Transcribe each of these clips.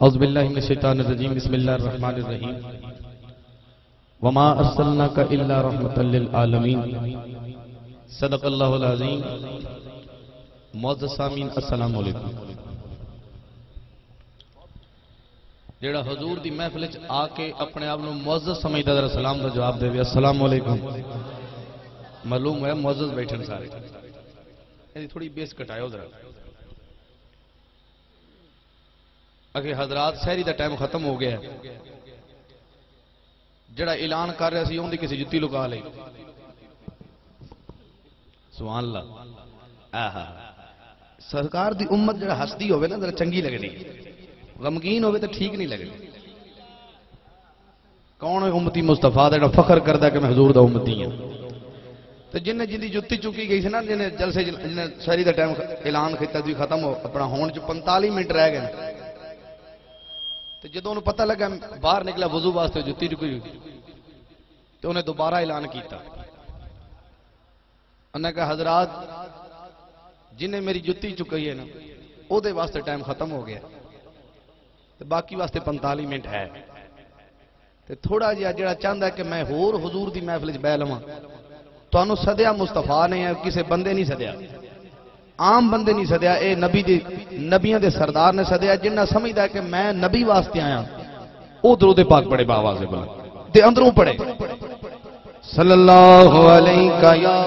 اعوذ باللہ من الشیطان الرجیم، بسم اللہ الرحمن الرحیم۔ وما ارسلناک الا رحمتا للعالمین۔ صدق اللہ العظیم۔ معزز سامین السلام علیکم۔ جیڑا حضور دی محفل چ آ کے اپنے آپ نو معزز سمجھدا ذرا سلام دا جواب دے السلام علیکم۔ معلوم ہے معزز بیٹھن سارے۔ یہ تھوڑی بیس کٹایو ذرا۔ اگر حضرات سہری دا ٹائم ختم ہو گیا ہے۔ جڑا اعلان کر رہا سی اون کسی جتی لکا لئی۔ سبحان اللہ۔ آہا۔ سرکار دی امت جڑا ہستی ہوئے نا، ذرا چنگی لگنی۔ غمگین ہوئے تو ٹھیک نہیں لگنی۔ کون ہے امتی مصطفیٰ دا جڑا فخر کردا کہ میں حضور دا امتی ہوں تو جن نے جن جتی چکی گئی سی نا، جن جلسے جن سہری دا ٹائم اعلان کیتا دی ختم ہو، اپنا ہون چ 45 منٹ رہ گئے۔ تو جدو انہوں پتہ لگا باہر نکلا وضو واسطے جتی رکی تو انہیں دوبارہ اعلان کیتا۔ انہیں کہا، حضرات، جنہیں میری جتی چکی ہے نا او دے واسطے ٹائم ختم ہو گیا۔ تو باقی واسطے پنتالی منٹ ہے۔ تو تھوڑا جہا جڑا چاہتا ہے کہ میں ہور حضور دی محفل چ بہ لواں۔ تو انہوں سدیا مستفا نے کسی بندے نہیں سدیا عام بندے نہیں سدیا، اے نبی دی نبیاں دے سردار نے سدیا، جنہ سمجھدا ہے کہ میں نبی واسطے آیا۔ او درود پاک پڑے باوا سے بلا۔ تے اندروں پڑے صلی اللہ علیہ یا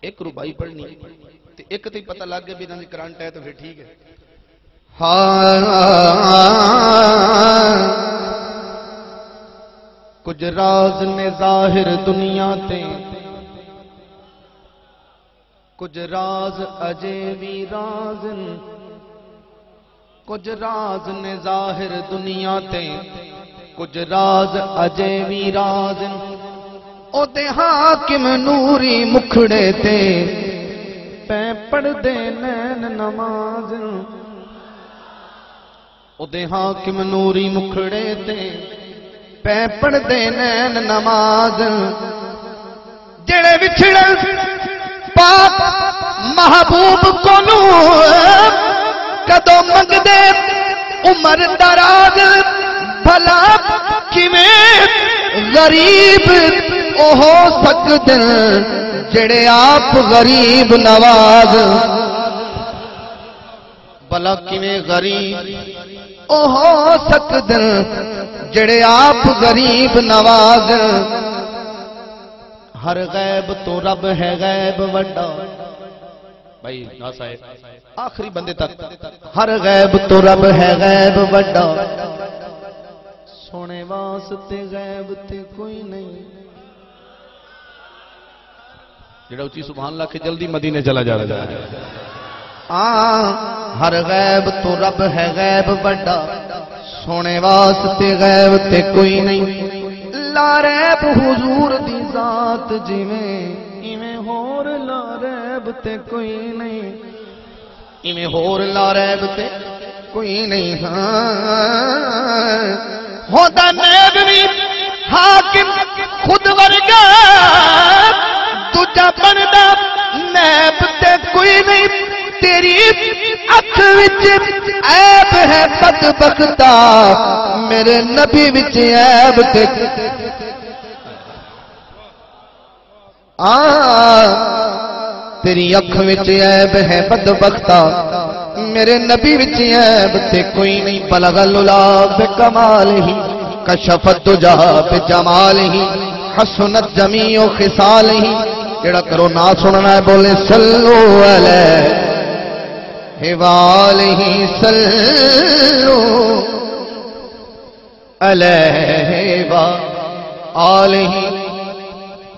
ایک روبائی پڑھنی۔ تے ایک تے پتہ لگ گیا بھی انہاں دی کرنٹ ہے تو پھر ٹھیک ہے کچھ راز نے ظاہر دنیا تے کچھ راز اجے بھی راز کچھ راز نے ظاہر دنیا تے کچھ راز اجے بھی راز او تے حاکم نوری مکھڑے تے پہ پڑھ دے نین نماز او دے حاکم نوری مکھڑے تے پہ پڑھ دے نین نماز جڑے وچھڑے پاک محبوب کو نو کدو منگ دے عمر دراز بھلا کیویں غریب او ہو سکدن جڑے آپ غریب نواز بلا کیویں غریب؟ او ہو سکدن جڑے آپ غریب نواز ہر غیب تو رب ہے غیب وڈا۔ بھائی نا صاحب آخری بندے تک۔ ہر غیب تو رب ہے غیب وڈا۔ سونے واسطے غیب تے کوئی نہیں۔ جڑا اچھی سبحان اللہ کے جلدی مدینے چلا جا رہا ہے۔ آن ہر غیب تو رب ہے غیب بڑا سونے واسطے غیب تے کوئی نہیں۔ لا ریب حضور دی ذات جویں، ایویں ہور لا ریب تے کوئی نہیں۔ ایویں ہور لا ریب تے کوئی نہیں ہاں۔ ہوتا نیب بھی حاکم خود ورگا تجھا بندا نیب تے کوئی نہیں تیری اکھ وچ عیب ہے بدبختا میرے نبی وچ عیب تے آ تیری اکھ وچ عیب ہے بدبختا میرے نبی وچ عیب تے کوئی نہیں بلغ اللا بکمال ہی کشفت تجا بجمال ہی حسنت جمیع خصال ہی جڑا کرو نہ سننا ہے، بولے صلو علیہ۔ والہ صلو علیہ والہ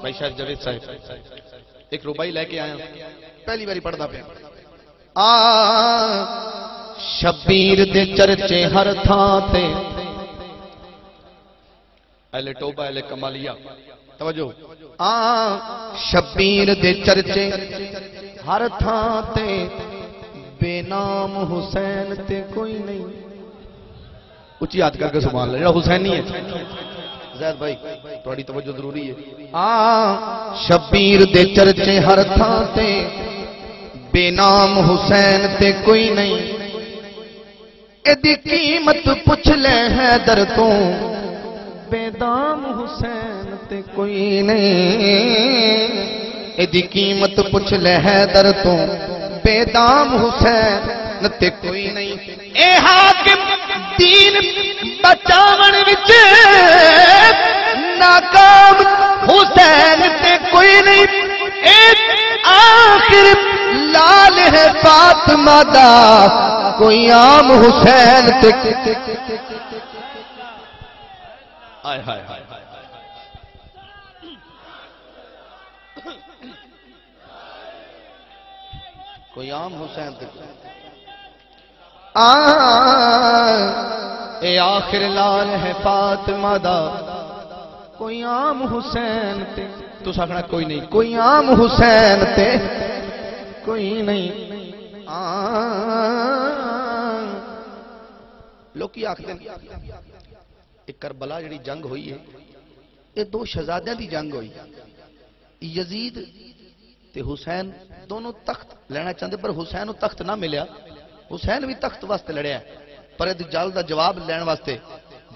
بھائی شاید جوید صاحب، ایک روبائی لے کے آیا۔ پہلی باری پڑھتا پیا۔ آ، شبیر دے چرچے ہر تھان تے۔ اہل ٹوبہ اہل کمالیا توجہ۔ آ شبیر دے چرچے ہر تھان تے بے نام حسین تے کوئی نہیں۔ اچھی ہاتھ کر کے سبحان اللہ جڑا حسینی ہے۔ زید بھائی تھوڑی توجہ ضروری ہے۔ آ شبیر دے چرچے ہر تھان تے بے نام حسین تے کوئی نہیں۔ ایدی قیمت پوچھ لے حیدر تو بے دام حسین کوئی نہیں۔ ایدی قیمت پوچھ لے حیدر تو۔ بے دام حسین تے کوئی نہیں۔ اے حاکم، دین بچاون وچ ناکام۔ حسین تے کوئی نہیں۔ اے آخر لال ہے فاطمہ دا۔ کوئی عام حسین تے۔ آئے ہائے ہائے۔ کوئی عام حسین اے آخر لال ہے فاطمہ دا۔ کوئی عام حسین تے۔ تو سکھنا کوئی نہیں۔ کوئی عام حسین تے۔ کوئی نہیں۔ لوکی آخر ایک کربلا جڑی جنگ ہوئی ہے یہ دو شہزادیاں دی جنگ ہوئی۔ یزید تے حسین دونوں تخت لینا چاہتے پر حسین نو تخت نہ ملیا۔ حسین بھی تخت واسطے لڑیا پر جل دا جواب لین واسطے،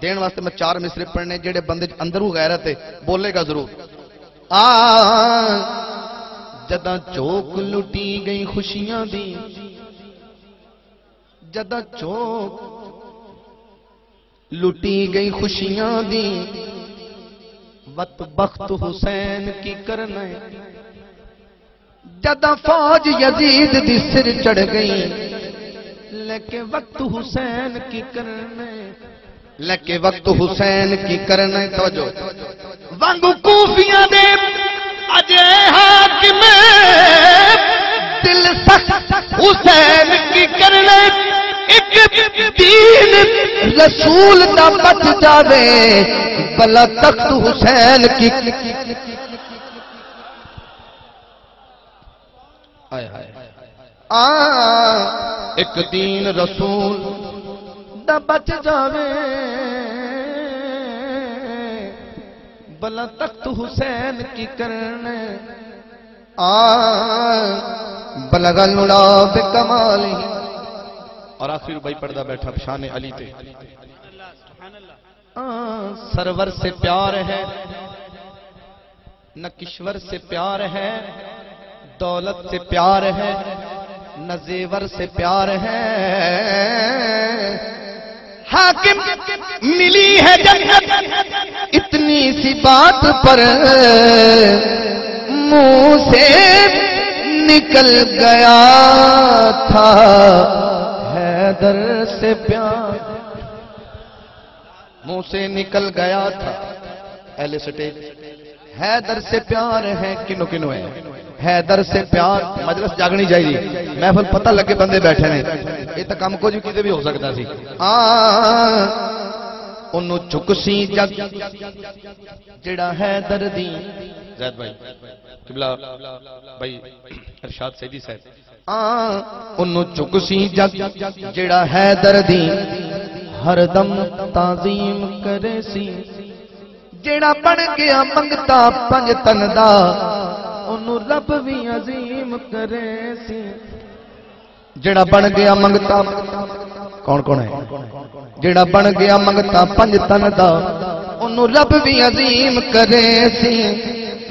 دین واسطے میں چار مصرے پڑھنے، جڑے بندے اندروں غیرت ہے، بولے گا ضرور۔ آ، جداں چوک لٹی گئی خوشیاں دی، جداں چوک لٹی گئی خوشیاں دی وقت بخت حسین کی کرنا جداں فوج یزید دی سر چڑھ گئی، لیکن وقت حسین کی کرنا لیکن وقت حسین کی کرنا توجہ۔ وانگو کوفیاں دے اجے حاکم دل سخت حسین کی کرنا ایک دین رسول دا بچ جاوے۔ بلا تخت حسین کی۔ آ ایک دین رسول دا بچ جاوے۔ بلا تخت حسین کی کرنے۔ آ بلغ النڑا بکمالی اور آخری بھائی پردہ بیٹھا شان علی تے۔ سرور سے پیار ہے، نہ کشور سے پیار ہے، دولت سے پیار ہے، نہ زیور سے پیار ہے۔ حاکم ملی ہے جنت، اتنی سی بات پر منہ سے نکل گیا تھا۔ حیدر سے پیار منہ سے نکل گیا تھا۔ اہل سٹیج، حیدر سے پیار ہے، کنو کنو ہے۔ حیدر سے پیار، مجلس جاگنی چاہیے۔ محفل پتہ لگے بندے بیٹھے نے۔ یہ تو کم کچھ کسی بھی ہو سکتا سی۔ انہوں چک سی جگ۔ جڑا حیدر دی۔ زید بھائی، قبلہ بھائی ارشاد سیدی صاحب۔ انہوں چک سی جگ۔ جڑا حیدر دی۔ ہر دم تعظیم کرے سی۔ جڑا بن گیا منگتا پنج تن دا انہوں رب بھی عظیم کرے سی۔ جڑا بن گیا منگتا، کون کون ہے؟ جڑا بن گیا منگتا پنج تن دا انہوں رب بھی عظیم کرے سی۔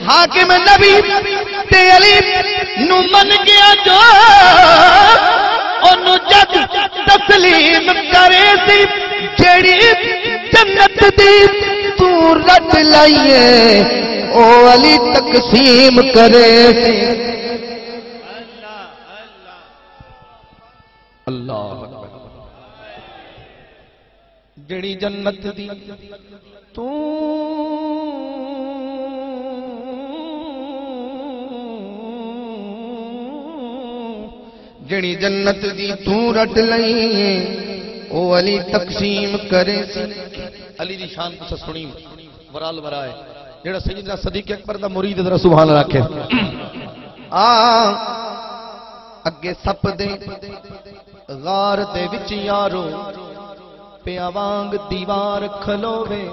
حاکم نبی تے علی نو من گیا جو انہوں جد تسلیم کرے سی جڑی جنت دی تو رٹ لائیے، او علی تقسیم کرے۔ سی اللہ جڑی جنت دی تو جڑی جنت دی تو رٹ لئی او علی تقسیم کرے علی دی شان تو سنی ورال ورائے جڑا سیدنا صدیق اکبر دا مرید ذرا سبحان رکھے آ اگے سپ دے غار دے وچ یارو پیا وانگ دیوار کھلوے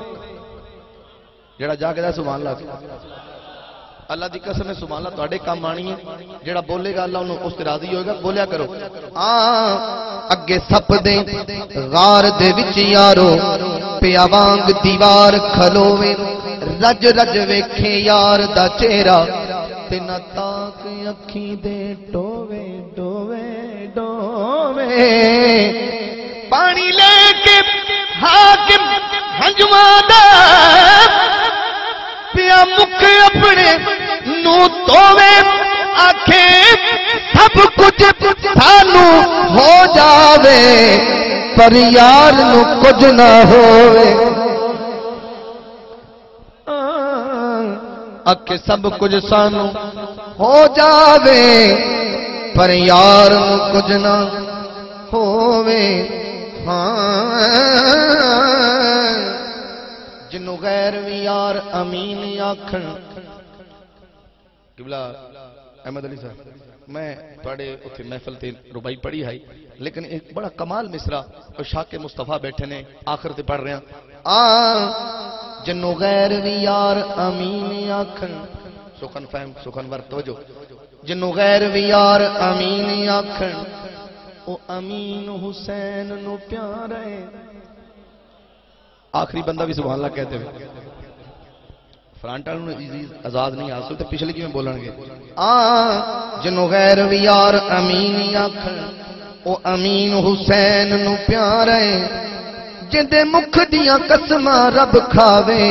جڑا جاگدا سبحان اللہ۔ اللہ دی قسم ہے، سبحان اللہ تے کام آنی ہے۔ جڑا بولے گا اللہ انہوں اس تے راضی ہوئے گا، بولیا کرو۔ ہاں اگے سپ دے غار دے وچ یارو، پیا وانگ دیوار کھلوے رج رج ویکھے یار دا چہرہ۔ تے تاک اکھیں دے ڈوے ڈوے ڈوے پانی لے کے حاکم ہنجواں دا پیا مکھ اپنے نو توے آکھے سب کچھ سانو ہو جاوے، پر یار نو کچھ نہ ہوئے آکھے سب کچھ سانو ہو جاوے، پر یار کچھ نہ ہووے۔ ہاں۔ جنو غیر وی یار امین آکھن۔ قبلہ احمد علی صاحب، میں پڑے اتھے محفل تے ربائی پڑی ہے لیکن ایک بڑا کمال مصرا اور شاہ کے مصطفیٰ بیٹھے نے آخر تے پڑھ رہے ہیں آ، جنو غیر وی یار امین آکھن۔ سخن فہم سخن ور، توجہ۔ جنو غیر وی یار امین آکھن۔ او امین حسین نو پیار ہے۔ آخری بندہ بھی سبحان اللہ کہتے ہوئے۔ فرانٹا آزاد نہیں آسل تو پچھلے کی میں بولن گے؟ آ جنو غیر بھی یار امین آخ او امین حسین نو پیار ہے جندے مکھ دیاں قسماں رب کھاوے۔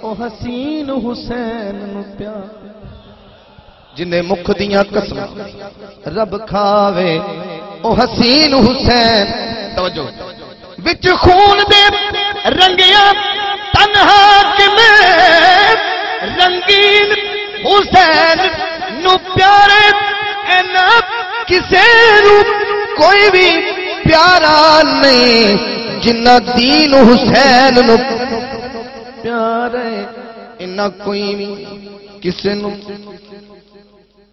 او حسین حسین نو پیار جن مکھ دیاں قسم رب کھاوے۔ او حسین حسین توجہ۔ وچ خون دے رنگیاں تنہا کے میں رنگین حسین نو پیارے اینا کسے نو کوئی بھی پیارا نہیں، جنہ دین حسین نو پیارے اینا کوئی بھی کسے نو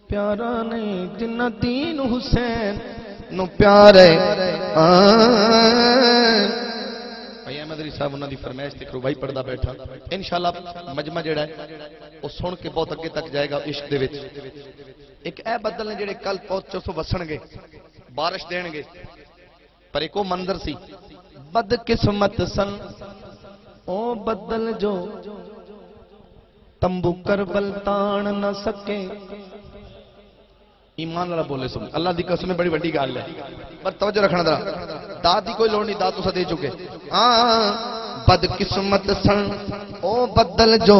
پیارا نہیں، جنہ دین حسین نو پیارے آن پیام ادری صاحب انہوں دی فرمائش تے کروائی پڑھدا بیٹھا انشاءاللہ مجمع جڑا ہے او سن کے بہت اگے تک جائے گا عشق دے وچ ایک اے بدل نے جڑے کل پہنچ سو وسن گے بارش دین گے پر ایک او منظر سی بد قسمت سن او بدل جو تمبو کربل تان نہ سکے ایمان والا بولے سن اللہ دی قسم بڑی بڑی گل ہے پر توجہ رکھنا ذرا داد کوئی لوڑ نہیں داد تو دے چکے ہاں، بد قسمت سن، او بدل جو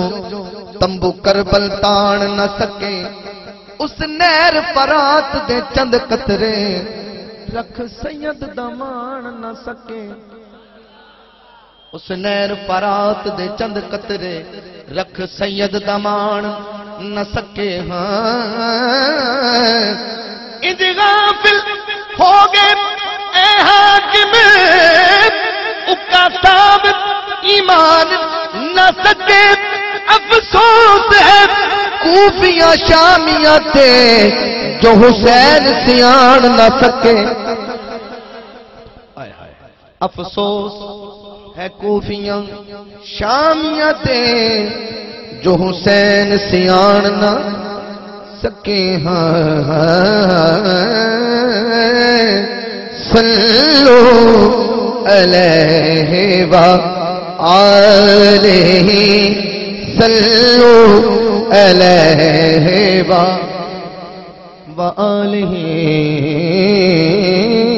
تمبو کربل تان نہ سکے۔ اس نہر فرات دے چند قطرے رکھ سید دمان نہ سکے۔ اس نہر فرات دے چند قطرے رکھ سید دمان نہ سکے۔ ہاں۔ انج غافل ہو گئے، اے حاکم کا ایمان نہ سکے، افسوس ہے۔ کوفیاں شامیاں تھے جو حسین سیان نہ سکے۔ افسوس ہے کوفیاں شامیاں تھے جو حسین سیان نہ سکے۔ ہاں سلو علیہ وآلہ صلو علیہ وآلہ